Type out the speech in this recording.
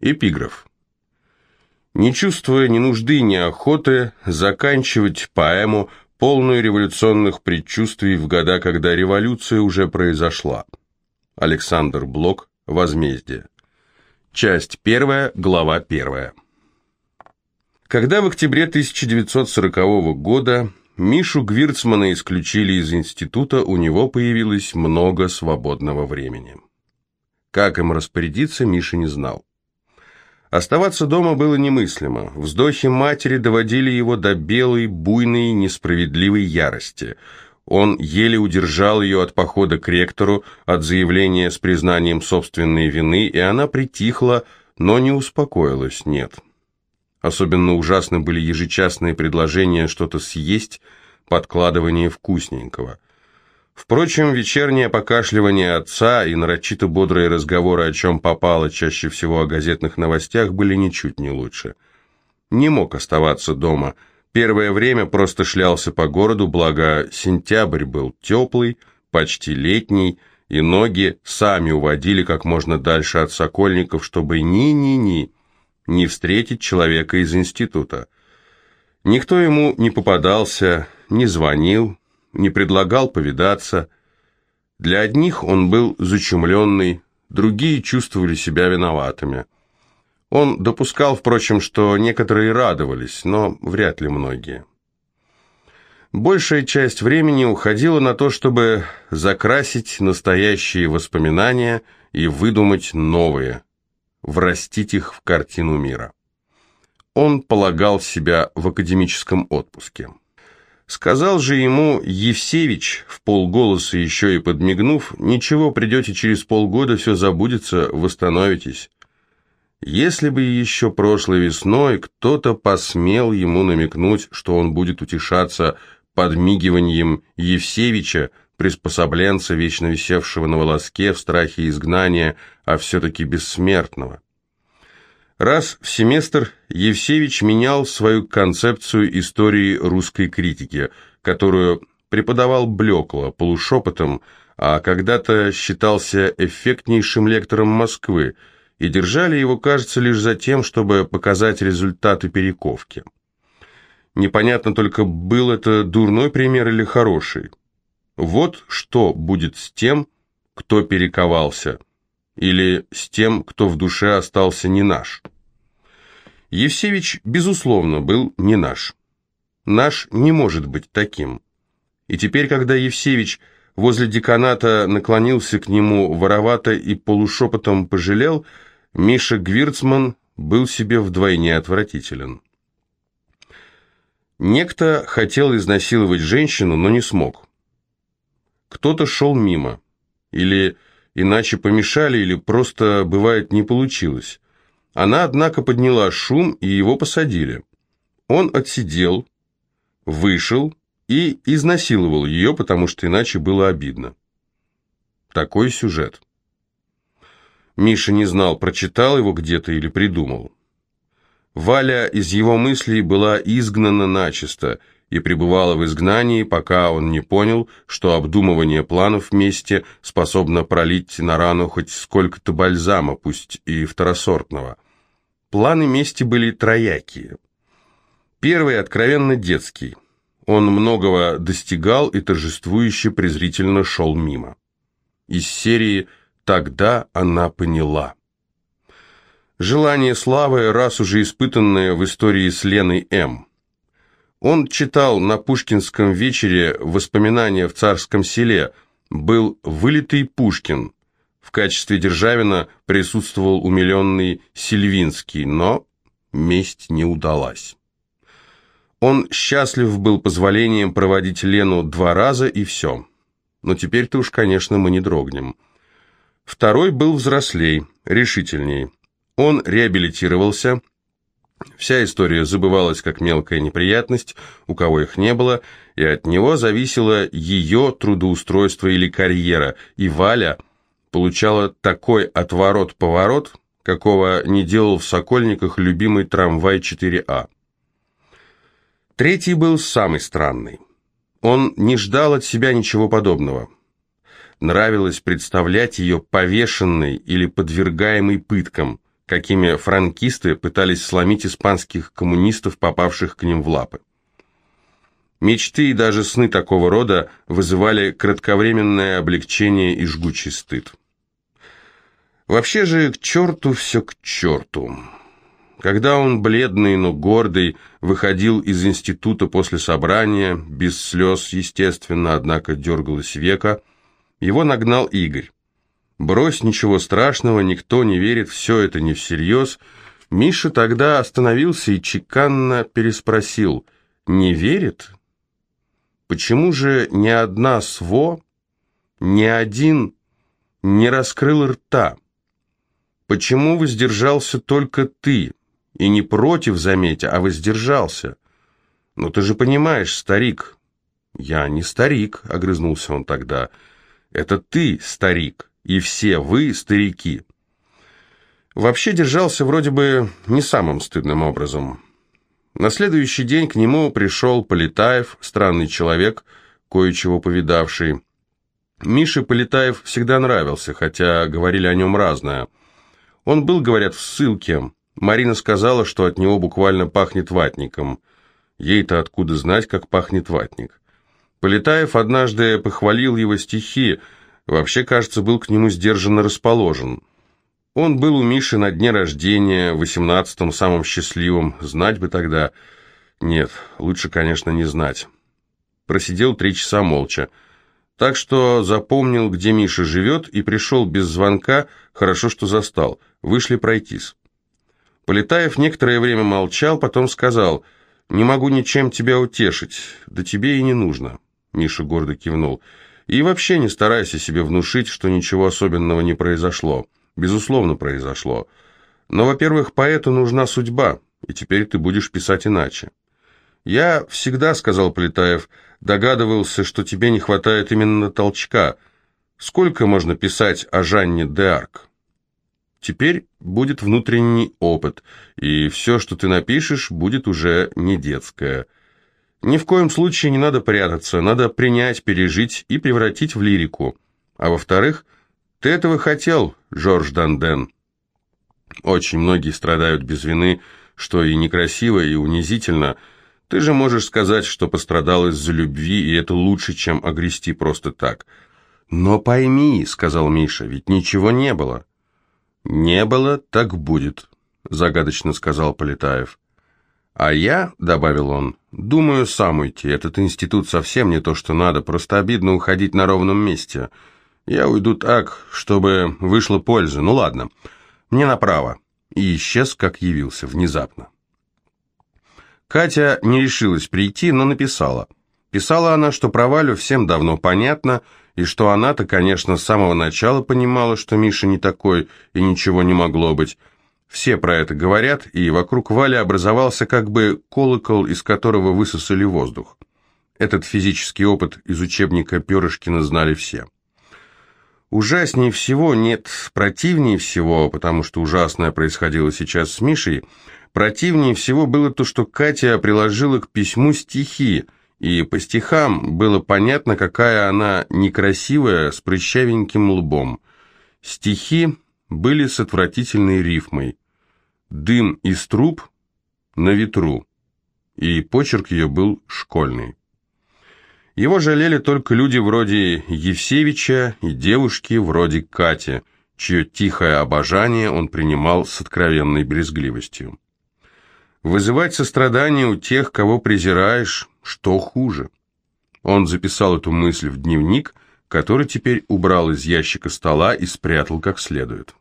Эпиграф. Не чувствуя ни нужды, ни охоты заканчивать поэму, полную революционных предчувствий в года, когда революция уже произошла. Александр Блок. Возмездие. Часть первая, глава первая. Когда в октябре 1940 года Мишу Гвирцмана исключили из института, у него появилось много свободного времени. Как им распорядиться, Миша не знал. Оставаться дома было немыслимо. Вздохи матери доводили его до белой, буйной, несправедливой ярости. Он еле удержал ее от похода к ректору, от заявления с признанием собственной вины, и она притихла, но не успокоилась, нет. Особенно ужасны были ежечасные предложения что-то съесть, подкладывание вкусненького. Впрочем, вечернее покашливание отца и нарочито бодрые разговоры, о чем попало, чаще всего о газетных новостях, были ничуть не лучше. Не мог оставаться дома. Первое время просто шлялся по городу, благо сентябрь был теплый, почти летний, и ноги сами уводили как можно дальше от сокольников, чтобы ни-ни-ни не встретить человека из института. Никто ему не попадался, не звонил, не предлагал повидаться. Для одних он был зачумленный, другие чувствовали себя виноватыми. Он допускал, впрочем, что некоторые радовались, но вряд ли многие. Большая часть времени уходила на то, чтобы закрасить настоящие воспоминания и выдумать новые – врастить их в картину мира. Он полагал себя в академическом отпуске. Сказал же ему Евсевич, в полголоса еще и подмигнув, «Ничего, придете через полгода, все забудется, восстановитесь». Если бы еще прошлой весной кто-то посмел ему намекнуть, что он будет утешаться подмигиванием Евсевича, приспособленца, вечно висевшего на волоске в страхе изгнания, а все-таки бессмертного. Раз в семестр Евсевич менял свою концепцию истории русской критики, которую преподавал блекло, полушепотом, а когда-то считался эффектнейшим лектором Москвы, и держали его, кажется, лишь за тем, чтобы показать результаты перековки. Непонятно только, был это дурной пример или хороший. Вот что будет с тем, кто перековался, или с тем, кто в душе остался не наш. Евсевич, безусловно, был не наш. Наш не может быть таким. И теперь, когда Евсевич возле деканата наклонился к нему воровато и полушепотом пожалел, Миша Гвирцман был себе вдвойне отвратителен. Некто хотел изнасиловать женщину, но не смог. Кто-то шел мимо. Или иначе помешали, или просто, бывает, не получилось. Она, однако, подняла шум, и его посадили. Он отсидел, вышел и изнасиловал ее, потому что иначе было обидно. Такой сюжет. Миша не знал, прочитал его где-то или придумал. Валя из его мыслей была изгнана начисто – и пребывала в изгнании, пока он не понял, что обдумывание планов вместе способно пролить на рану хоть сколько-то бальзама, пусть и второсортного. Планы мести были троякие. Первый откровенно детский. Он многого достигал и торжествующе презрительно шел мимо. Из серии «Тогда она поняла». Желание славы, раз уже испытанное в истории с Леной М. Он читал на Пушкинском вечере воспоминания в царском селе, был вылитый Пушкин. В качестве Державина присутствовал умиленный Сильвинский, но месть не удалась. Он счастлив был позволением проводить Лену два раза и все. Но теперь-то уж, конечно, мы не дрогнем. Второй был взрослей, решительней. Он реабилитировался, Вся история забывалась как мелкая неприятность, у кого их не было, и от него зависело ее трудоустройство или карьера, и Валя получала такой отворот-поворот, какого не делал в Сокольниках любимый трамвай 4А. Третий был самый странный. Он не ждал от себя ничего подобного. Нравилось представлять ее повешенной или подвергаемой пыткам – какими франкисты пытались сломить испанских коммунистов, попавших к ним в лапы. Мечты и даже сны такого рода вызывали кратковременное облегчение и жгучий стыд. Вообще же к черту все к черту. Когда он, бледный, но гордый, выходил из института после собрания, без слез, естественно, однако дергалось века, его нагнал Игорь. «Брось, ничего страшного, никто не верит, все это не всерьез». Миша тогда остановился и чеканно переспросил, «Не верит?» Почему же ни одна СВО, ни один не раскрыл рта? Почему воздержался только ты? И не против, заметьте, а воздержался. Ну ты же понимаешь, старик. Я не старик, огрызнулся он тогда. Это ты, старик, и все вы, старики. Вообще держался вроде бы не самым стыдным образом. На следующий день к нему пришел Полетаев, странный человек, кое-чего повидавший. Мише Полетаев всегда нравился, хотя говорили о нем разное. Он был, говорят, в ссылке. Марина сказала, что от него буквально пахнет ватником. Ей-то откуда знать, как пахнет ватник. Полетаев однажды похвалил его стихи, вообще, кажется, был к нему сдержанно расположен. Он был у Миши на дне рождения, восемнадцатом, самым счастливым. Знать бы тогда... Нет, лучше, конечно, не знать. Просидел три часа молча. Так что запомнил, где Миша живет, и пришел без звонка, хорошо, что застал. Вышли пройтись. Полетаев некоторое время молчал, потом сказал, «Не могу ничем тебя утешить, да тебе и не нужно». Миша гордо кивнул. «И вообще не старайся себе внушить, что ничего особенного не произошло» безусловно, произошло. Но, во-первых, поэту нужна судьба, и теперь ты будешь писать иначе. Я всегда, сказал Плетаев, догадывался, что тебе не хватает именно толчка. Сколько можно писать о Жанне д'Арк? Теперь будет внутренний опыт, и все, что ты напишешь, будет уже не детское. Ни в коем случае не надо прятаться, надо принять, пережить и превратить в лирику. А во-вторых, ты этого хотел, Жорж Данден. Очень многие страдают без вины, что и некрасиво, и унизительно. Ты же можешь сказать, что пострадал из-за любви, и это лучше, чем огрести просто так. Но пойми, сказал Миша, ведь ничего не было. Не было, так будет, загадочно сказал Полетаев. А я, добавил он, думаю сам уйти. Этот институт совсем не то, что надо, просто обидно уходить на ровном месте. Я уйду так, чтобы вышла польза. Ну ладно, мне направо. И исчез, как явился, внезапно. Катя не решилась прийти, но написала. Писала она, что про Валю всем давно понятно, и что она-то, конечно, с самого начала понимала, что Миша не такой, и ничего не могло быть. Все про это говорят, и вокруг Вали образовался как бы колокол, из которого высосали воздух. Этот физический опыт из учебника Перышкина знали все. Ужаснее всего, нет, противнее всего, потому что ужасное происходило сейчас с Мишей, противнее всего было то, что Катя приложила к письму стихи, и по стихам было понятно, какая она некрасивая, с прыщавеньким лбом. Стихи были с отвратительной рифмой. «Дым из труб на ветру», и почерк ее был школьный. Его жалели только люди вроде Евсевича и девушки вроде Кати, чье тихое обожание он принимал с откровенной брезгливостью. Вызывать сострадание у тех, кого презираешь, что хуже? Он записал эту мысль в дневник, который теперь убрал из ящика стола и спрятал как следует.